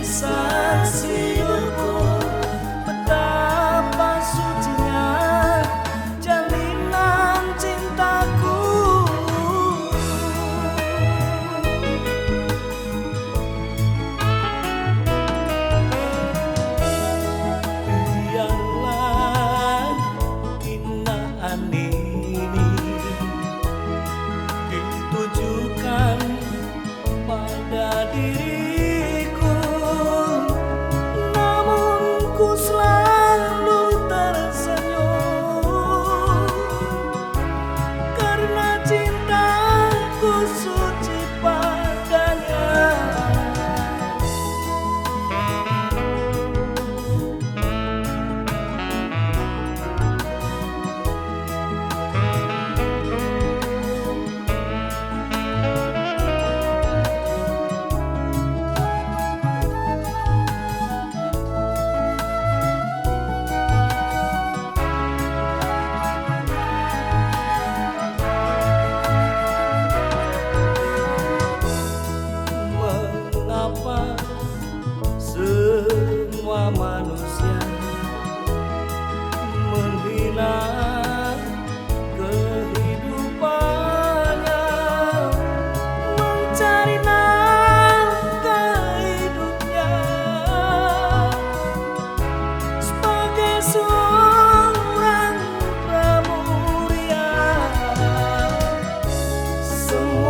cansasse.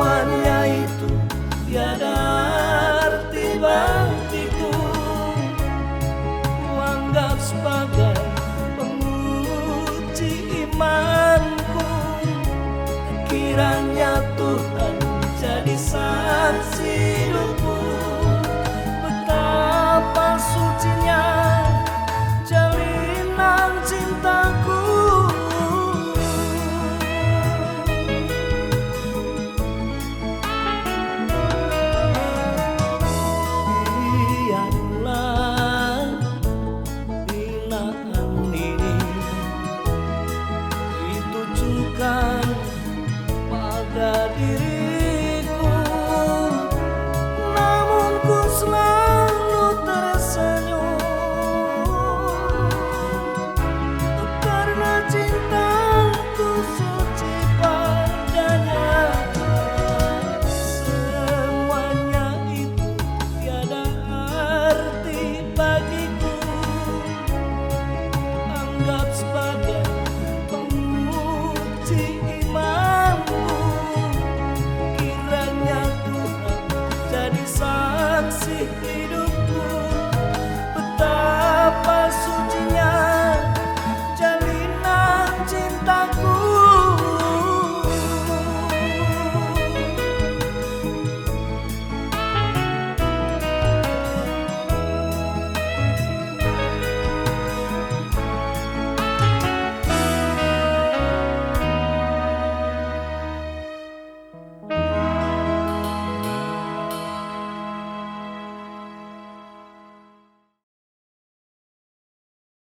semuanya itu tiada arti bagiku. Kuanggap sebagai penguji imanku. Kiranya Tuhan jadi saksi